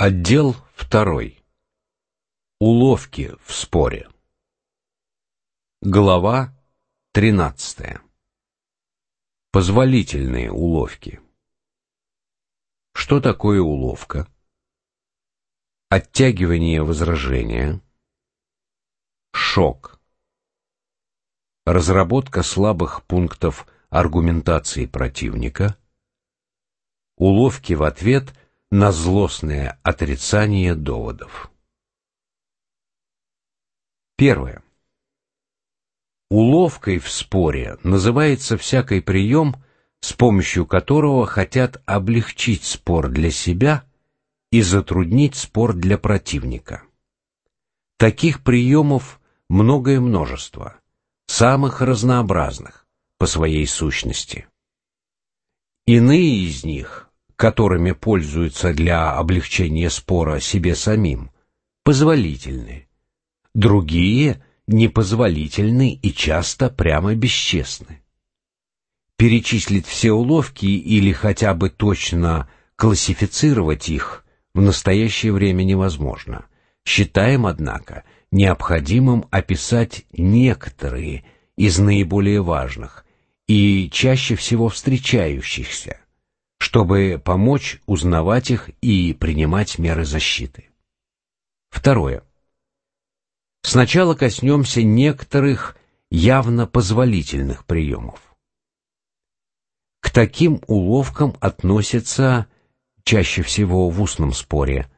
Отдел второй. Уловки в споре. Глава тринадцатая. Позволительные уловки. Что такое уловка? Оттягивание возражения. Шок. Разработка слабых пунктов аргументации противника. Уловки в ответ – на злостное отрицание доводов. Первое. Уловкой в споре называется всякий прием, с помощью которого хотят облегчить спор для себя и затруднить спор для противника. Таких приемов многое множество, самых разнообразных по своей сущности. Иные из них которыми пользуются для облегчения спора себе самим, позволительны. Другие непозволительны и часто прямо бесчестны. Перечислить все уловки или хотя бы точно классифицировать их в настоящее время невозможно. Считаем, однако, необходимым описать некоторые из наиболее важных и чаще всего встречающихся, чтобы помочь узнавать их и принимать меры защиты. Второе. Сначала коснемся некоторых явно позволительных приемов. К таким уловкам относятся, чаще всего в устном споре,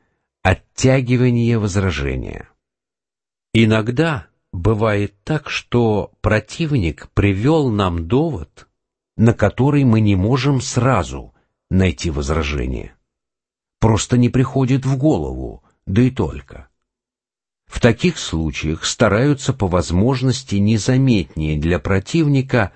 оттягивание возражения. Иногда бывает так, что противник привел нам довод, на который мы не можем сразу найти возражение. Просто не приходит в голову, да и только. В таких случаях стараются по возможности незаметнее для противника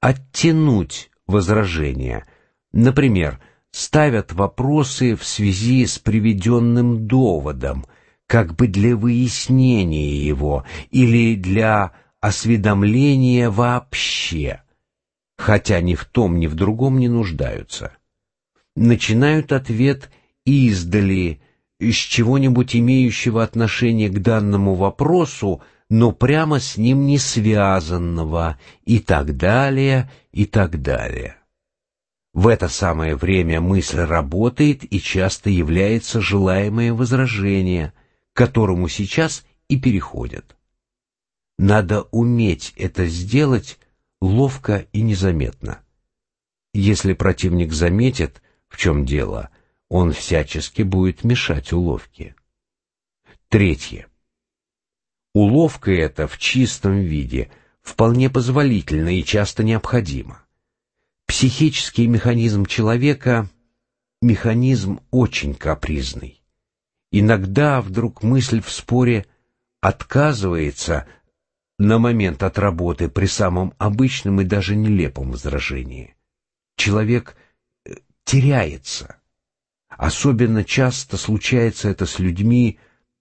оттянуть возражение. Например, ставят вопросы в связи с приведенным доводом, как бы для выяснения его или для осведомления вообще, хотя ни в том, ни в другом не нуждаются начинают ответ издали, с чего-нибудь имеющего отношение к данному вопросу, но прямо с ним не связанного, и так далее, и так далее. В это самое время мысль работает и часто является желаемое возражение, к которому сейчас и переходят. Надо уметь это сделать ловко и незаметно. Если противник заметит, в чем дело, он всячески будет мешать уловке. Третье. Уловка эта в чистом виде вполне позволительна и часто необходима. Психический механизм человека — механизм очень капризный. Иногда вдруг мысль в споре отказывается на момент от работы при самом обычном и даже нелепом возражении. Человек теряется. Особенно часто случается это с людьми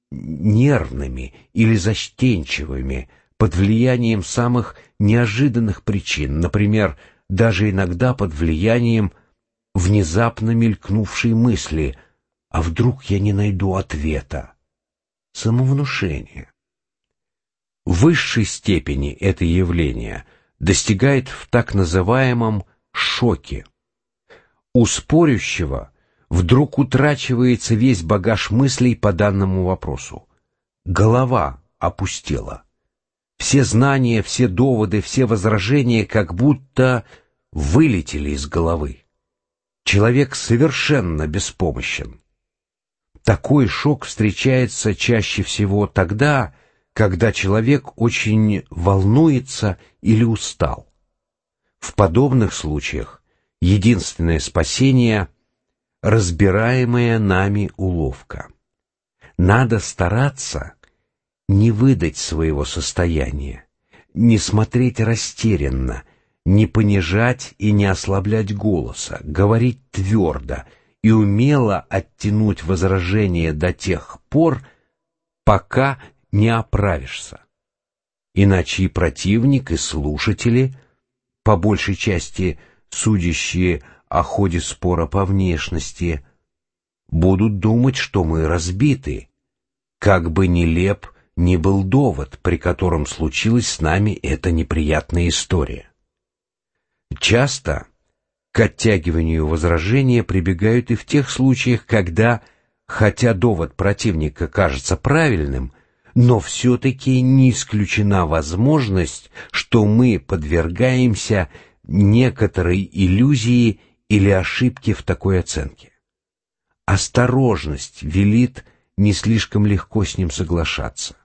нервными или застенчивыми, под влиянием самых неожиданных причин, например, даже иногда под влиянием внезапно мелькнувшей мысли «А вдруг я не найду ответа?» Самовнушение. В высшей степени это явление достигает в так называемом шоке, у спорящего вдруг утрачивается весь багаж мыслей по данному вопросу. Голова опустела. Все знания, все доводы, все возражения как будто вылетели из головы. Человек совершенно беспомощен. Такой шок встречается чаще всего тогда, когда человек очень волнуется или устал. В подобных случаях единственное спасение — разбираемая нами уловка. Надо стараться не выдать своего состояния, не смотреть растерянно, не понижать и не ослаблять голоса, говорить твердо и умело оттянуть возражение до тех пор, пока не оправишься. Иначе и противник, и слушатели, по большей части – судящие о ходе спора по внешности, будут думать, что мы разбиты. Как бы нелеп ни был довод, при котором случилась с нами эта неприятная история. Часто к оттягиванию возражения прибегают и в тех случаях, когда, хотя довод противника кажется правильным, но все-таки не исключена возможность, что мы подвергаемся некоторой иллюзии или ошибке в такой оценке. Осторожность велит не слишком легко с ним соглашаться.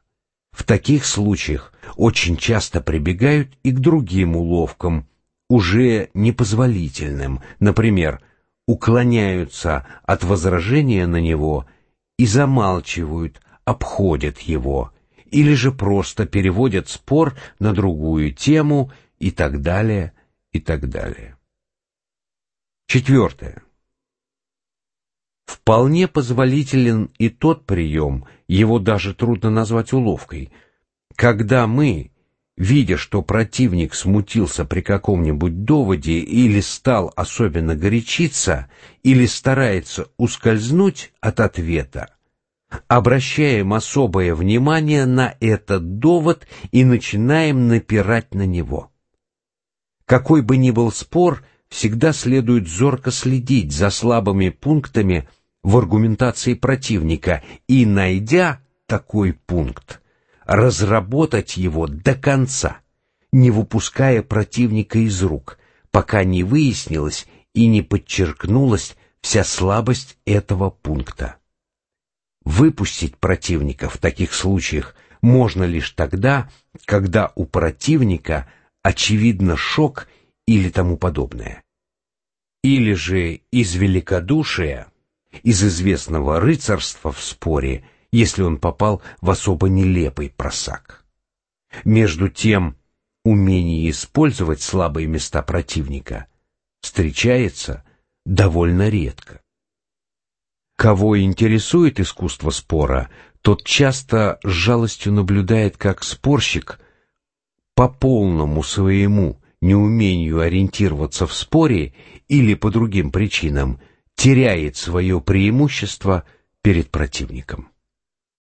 В таких случаях очень часто прибегают и к другим уловкам, уже непозволительным, например, уклоняются от возражения на него и замалчивают, обходят его, или же просто переводят спор на другую тему и так далее, и так далее. Четвертое. Вполне позволителен и тот прием, его даже трудно назвать уловкой, когда мы, видя, что противник смутился при каком-нибудь доводе или стал особенно горячиться, или старается ускользнуть от ответа, обращаем особое внимание на этот довод и начинаем напирать на него. Какой бы ни был спор, всегда следует зорко следить за слабыми пунктами в аргументации противника и, найдя такой пункт, разработать его до конца, не выпуская противника из рук, пока не выяснилась и не подчеркнулась вся слабость этого пункта. Выпустить противника в таких случаях можно лишь тогда, когда у противника очевидно шок или тому подобное. Или же из великодушия, из известного рыцарства в споре – если он попал в особо нелепый просак. Между тем, умение использовать слабые места противника встречается довольно редко. Кого интересует искусство спора, тот часто с жалостью наблюдает, как спорщик по полному своему неумению ориентироваться в споре или по другим причинам теряет свое преимущество перед противником.